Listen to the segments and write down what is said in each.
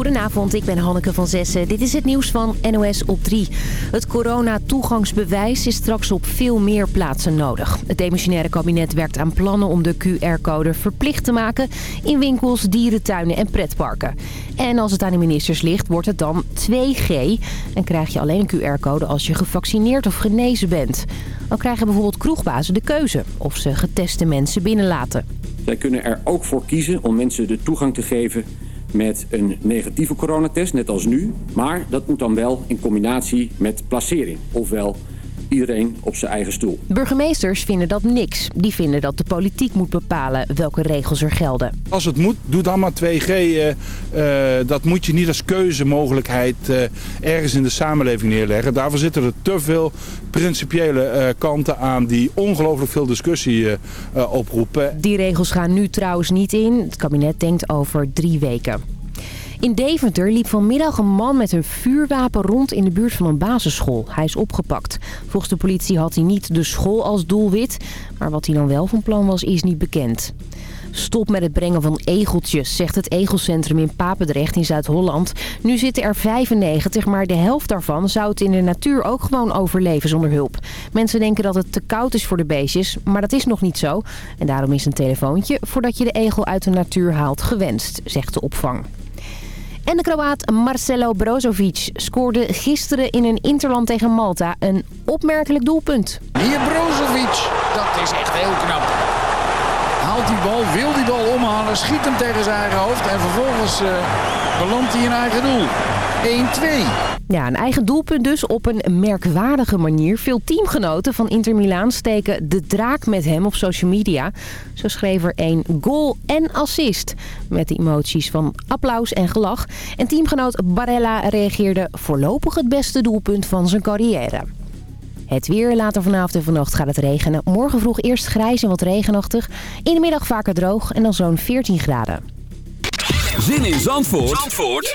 Goedenavond, ik ben Hanneke van Zessen. Dit is het nieuws van NOS op 3. Het corona-toegangsbewijs is straks op veel meer plaatsen nodig. Het demissionaire kabinet werkt aan plannen om de QR-code verplicht te maken... in winkels, dierentuinen en pretparken. En als het aan de ministers ligt, wordt het dan 2G. En krijg je alleen een QR-code als je gevaccineerd of genezen bent. Dan krijgen bijvoorbeeld kroegbazen de keuze of ze geteste mensen binnenlaten. Zij kunnen er ook voor kiezen om mensen de toegang te geven met een negatieve coronatest, net als nu. Maar dat moet dan wel in combinatie met placering. Ofwel iedereen op zijn eigen stoel. Burgemeesters vinden dat niks. Die vinden dat de politiek moet bepalen welke regels er gelden. Als het moet, doe dan maar 2G. Uh, uh, dat moet je niet als keuzemogelijkheid uh, ergens in de samenleving neerleggen. Daarvoor zitten er te veel principiële uh, kanten aan die ongelooflijk veel discussie uh, oproepen. Die regels gaan nu trouwens niet in. Het kabinet denkt over drie weken. In Deventer liep vanmiddag een man met een vuurwapen rond in de buurt van een basisschool. Hij is opgepakt. Volgens de politie had hij niet de school als doelwit. Maar wat hij dan wel van plan was, is niet bekend. Stop met het brengen van egeltjes, zegt het Egelcentrum in Papendrecht in Zuid-Holland. Nu zitten er 95, maar de helft daarvan zou het in de natuur ook gewoon overleven zonder hulp. Mensen denken dat het te koud is voor de beestjes, maar dat is nog niet zo. En daarom is een telefoontje voordat je de egel uit de natuur haalt gewenst, zegt de opvang. En de Kroaat Marcelo Brozovic scoorde gisteren in een interland tegen Malta een opmerkelijk doelpunt. Hier Brozovic, dat is echt heel knap. Haalt die bal, wil die bal omhalen, schiet hem tegen zijn eigen hoofd en vervolgens uh, belandt hij in eigen doel. 1-2. Ja, een eigen doelpunt dus op een merkwaardige manier. Veel teamgenoten van Inter Milaan steken de draak met hem op social media. Zo schreef er een goal en assist. Met de emoties van applaus en gelach. En teamgenoot Barella reageerde voorlopig het beste doelpunt van zijn carrière. Het weer. Later vanavond en vannacht gaat het regenen. Morgen vroeg eerst grijs en wat regenachtig. In de middag vaker droog en dan zo'n 14 graden. Zin in Zandvoort, Zandvoort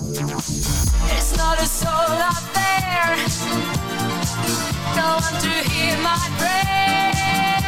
It's not a soul out there. Don't want to hear my prayer.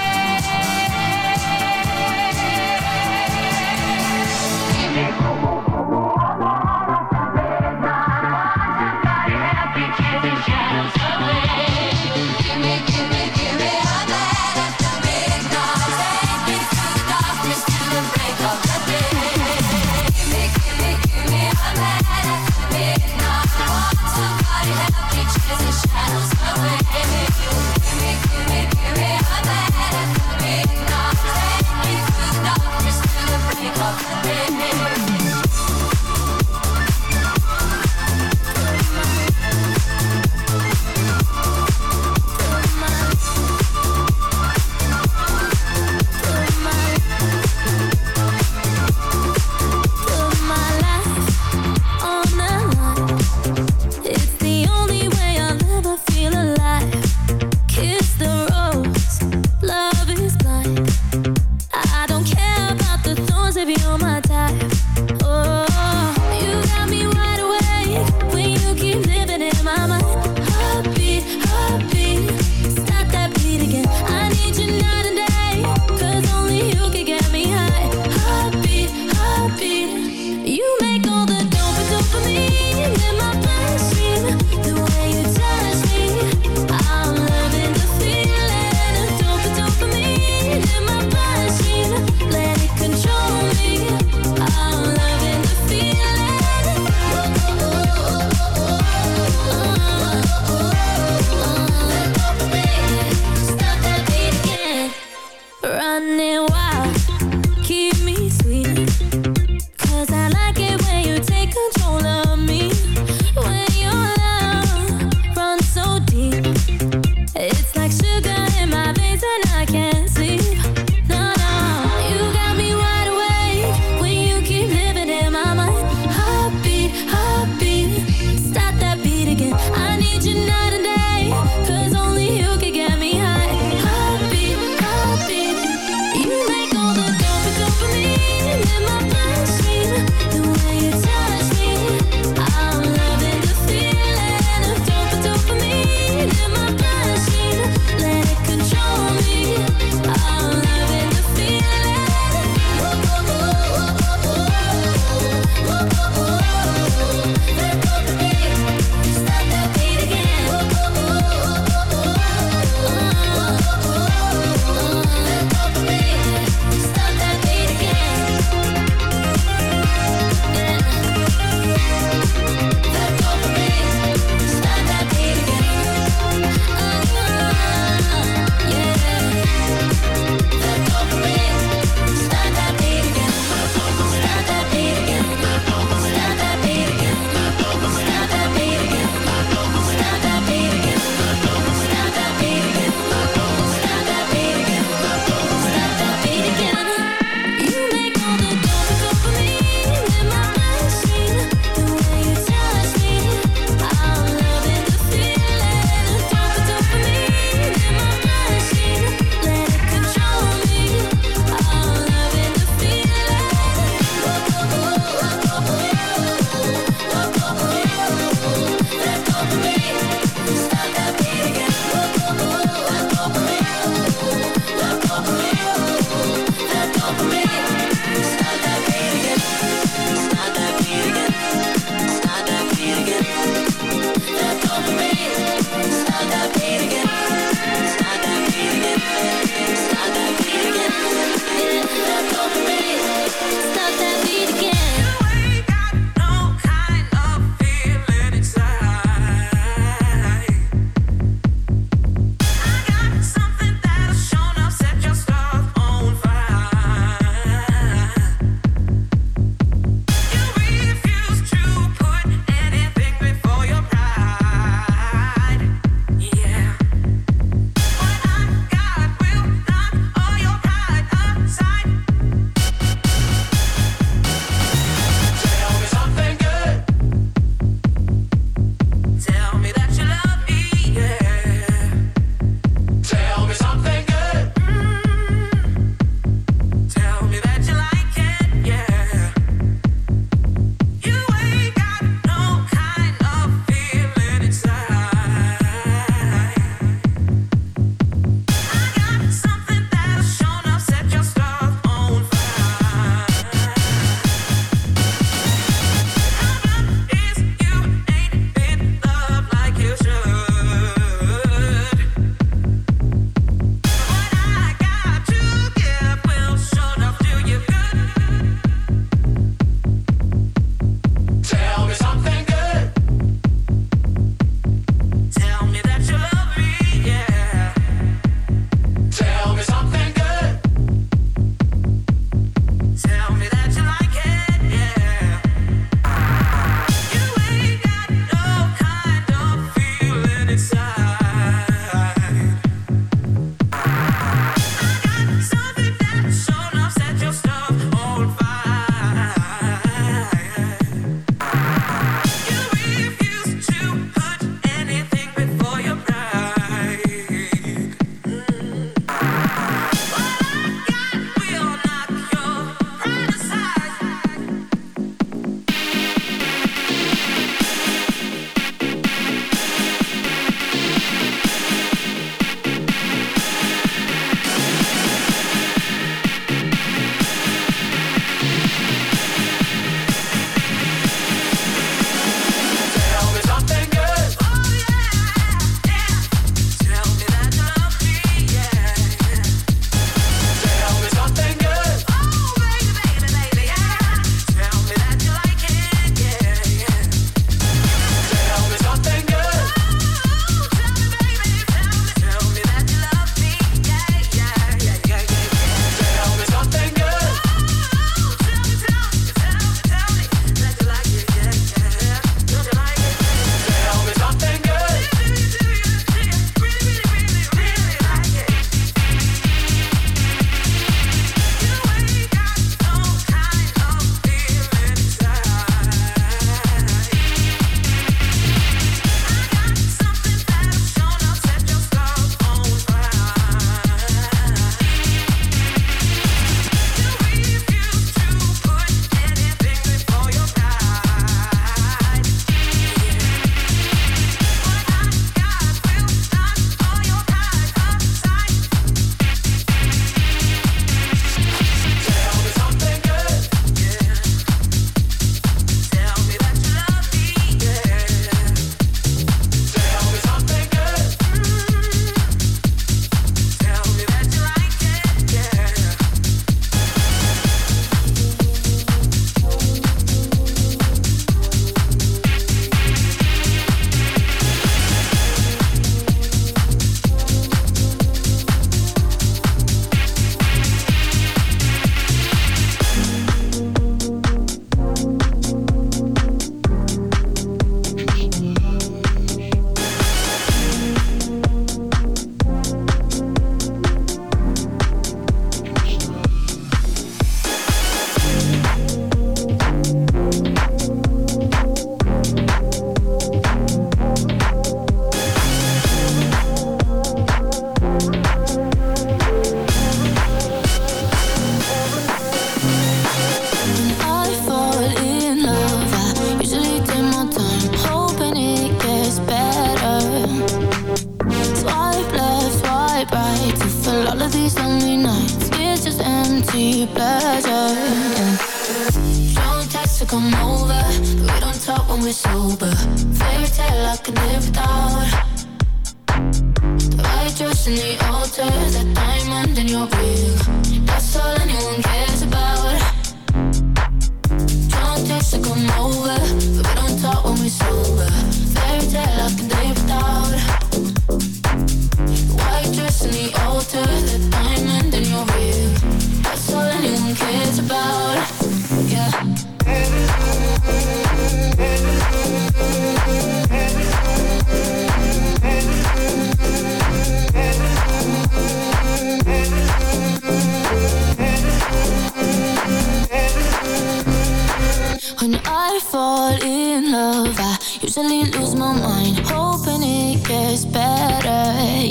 Better.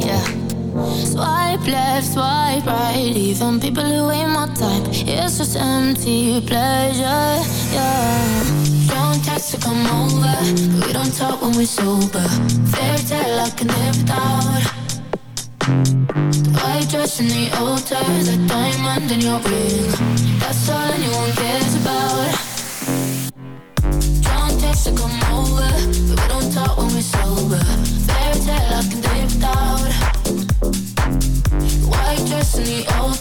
Yeah. Swipe left, swipe right, even people who ain't my type. It's just empty pleasure. Yeah. Don't text to come over, we don't talk when we're sober. Fairy tale I can live without. White dress and the altar, the diamond in your ring. That's all anyone cares about. Don't text to come over, we don't talk when we're sober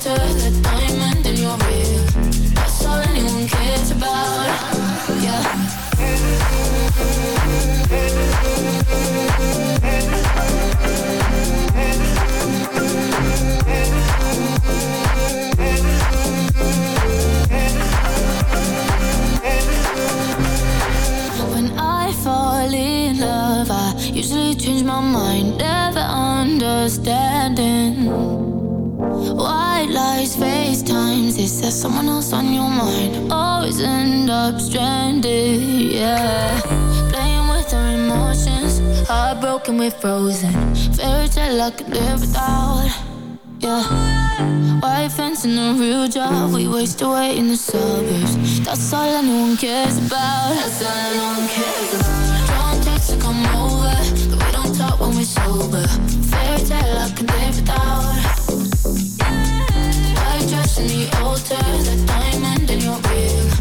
the diamond. Lies, FaceTimes, is there someone else on your mind? Always end up stranded, yeah. Playing with our emotions, heartbroken, we're frozen. Fairy tale I could live without, yeah. White fence and a real job, we waste away in the suburbs. That's all anyone cares about. That's all anyone cares about. Don't text to come over, but we don't talk when we're sober. Fairy tale I could live without. The altar, the diamond in your ring.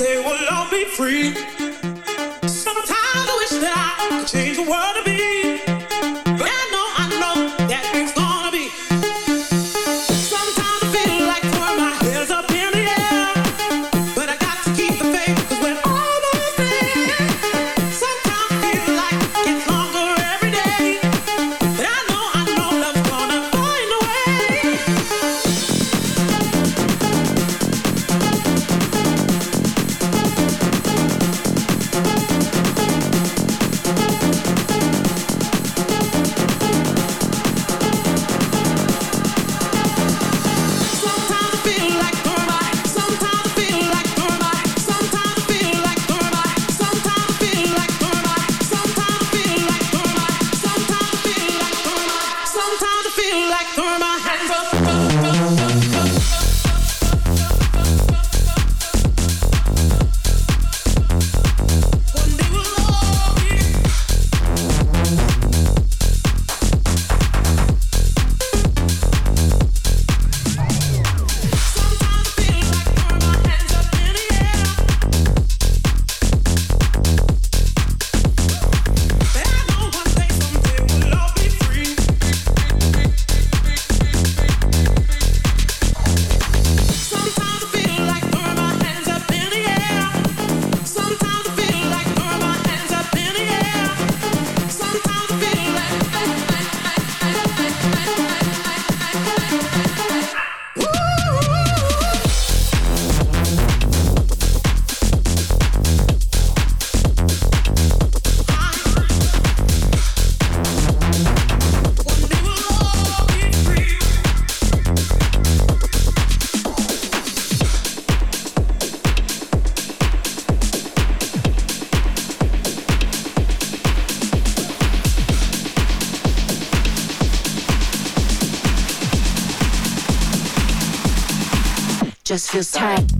Someday we'll all be free. Sometimes I wish that I could change the world to be. Feels tight.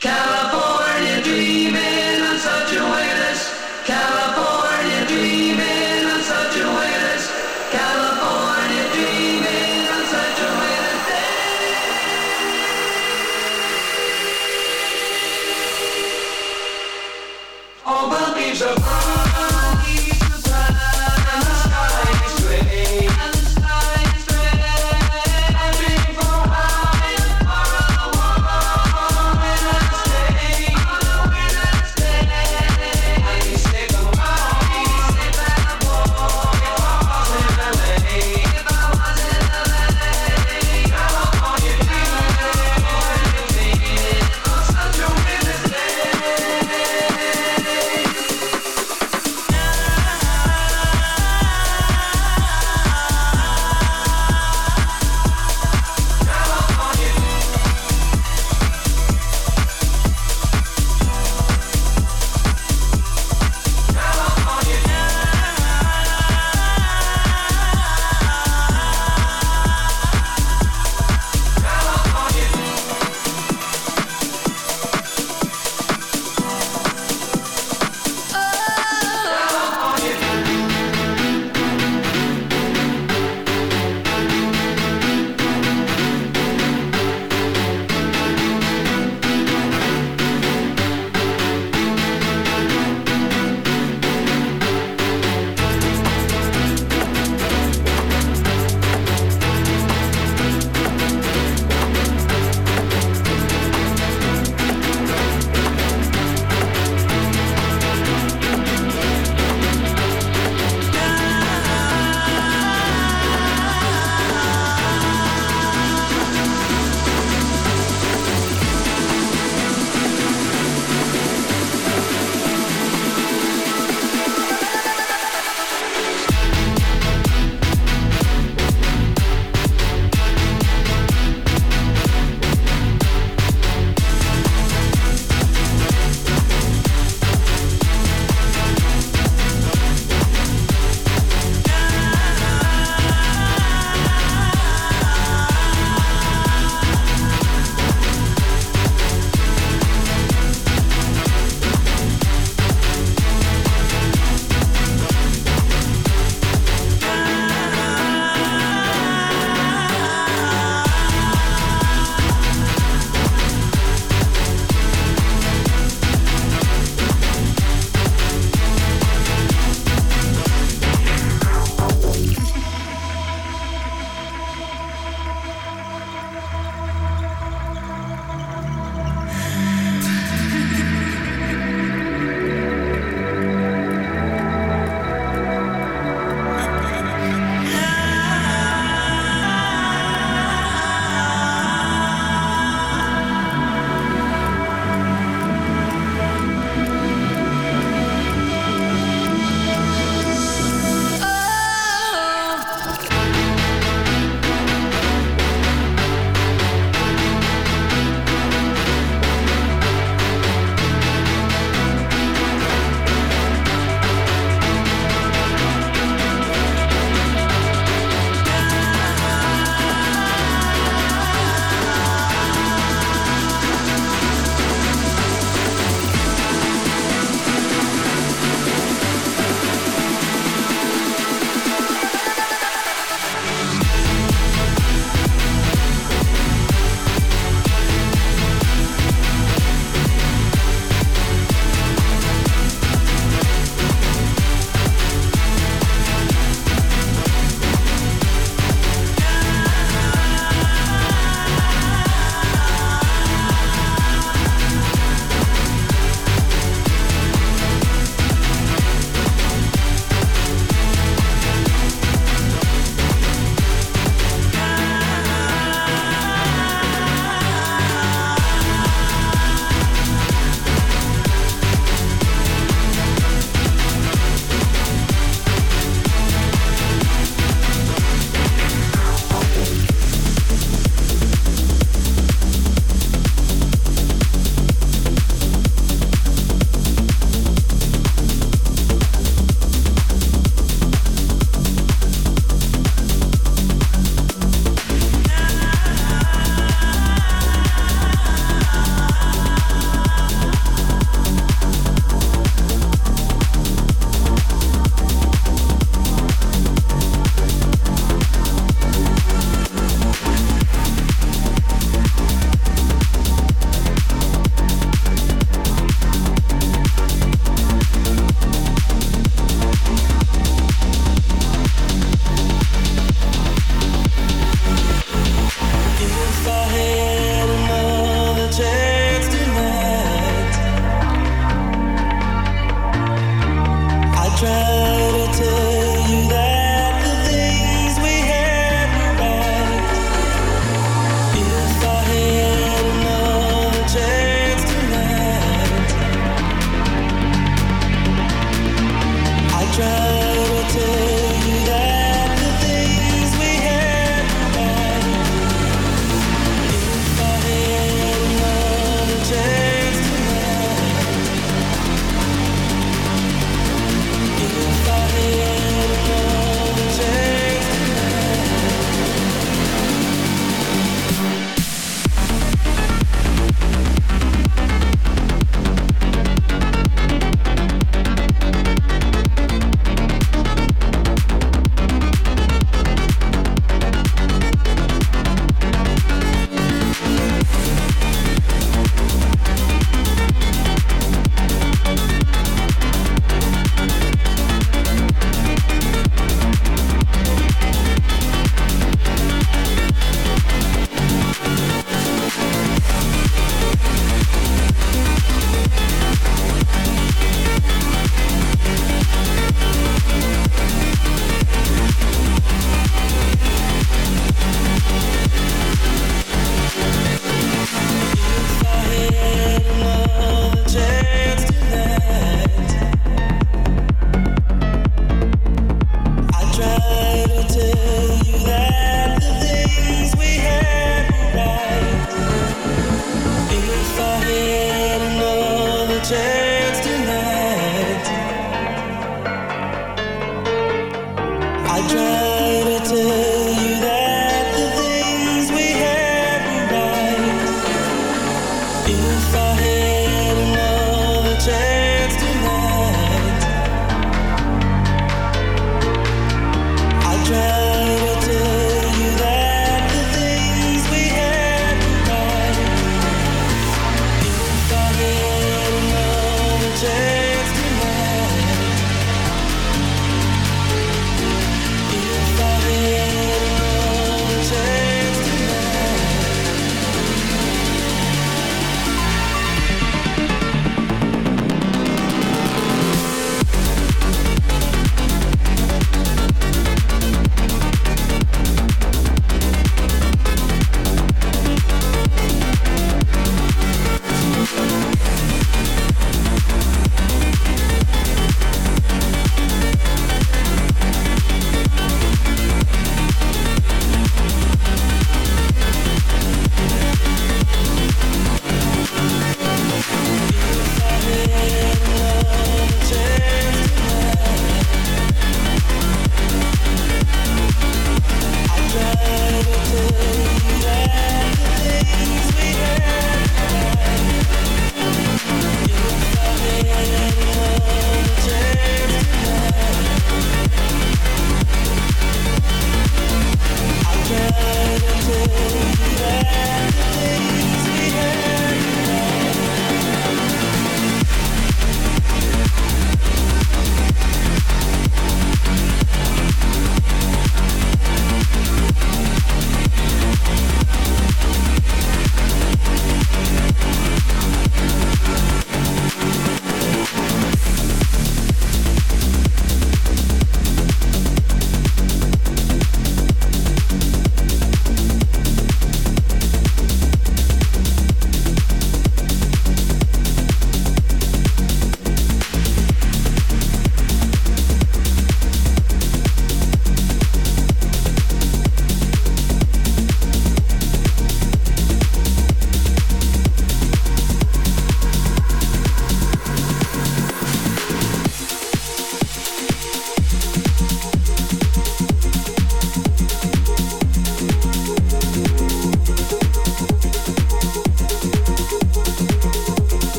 Go!